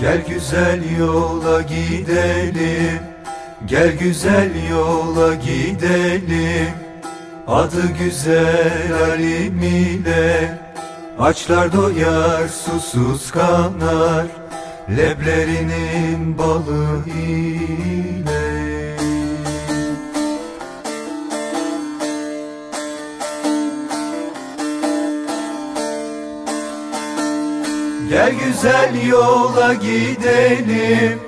Gel güzel yola gidelim. Gel güzel yola gidelim. Adı güzel Halim ile Açlar doyar susuz kanar. Leblerinin balı ile Gel güzel yola gidelim.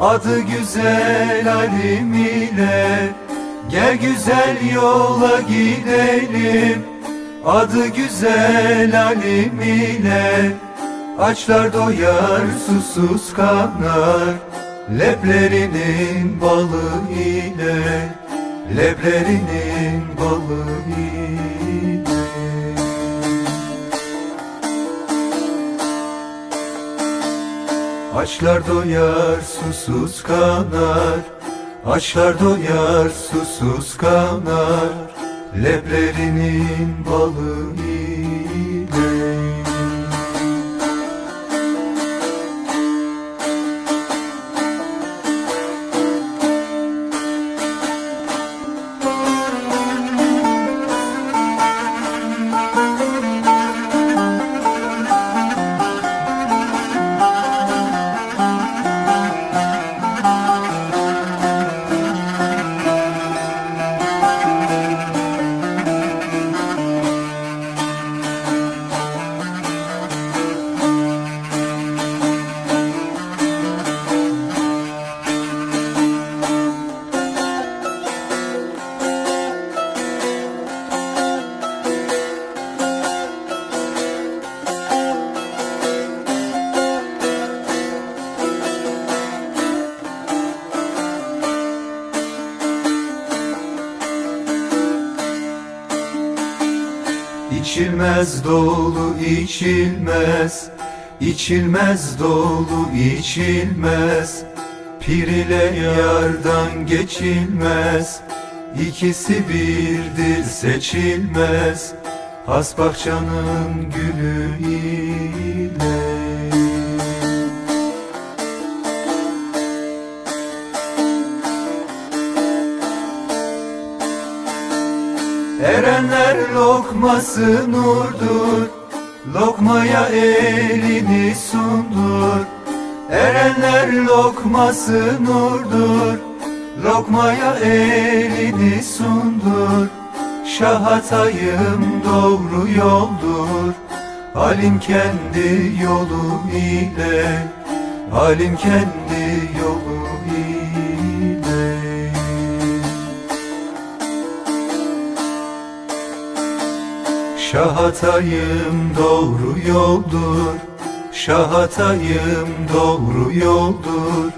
Adı güzel Halim ile. Gel güzel yola gidelim. Adı güzel Halim ile. Açlar doyar susuz kanar Leplerinin balı ile. Leplerinin balı ile Açlar doyar susuz kanar. Açlar doyar susuz kanar. Leplerinin balı ile İçilmez dolu içilmez. İçilmez dolu içilmez. Pir ile yardan geçilmez. İkisi birdir seçilmez. Has bahçanın gülü ile Erenler lokması nurdur. Lokmaya elini sundur. Erenler lokması nurdur. Lokmaya elini sundur. Şahatayım doğru yoldur. Halim kendi yolu ile. Halim kendi yolu Şahatayım doğru yoldur. Şahatayım doğru yoldur.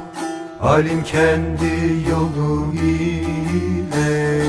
Alim kendi yolu ile.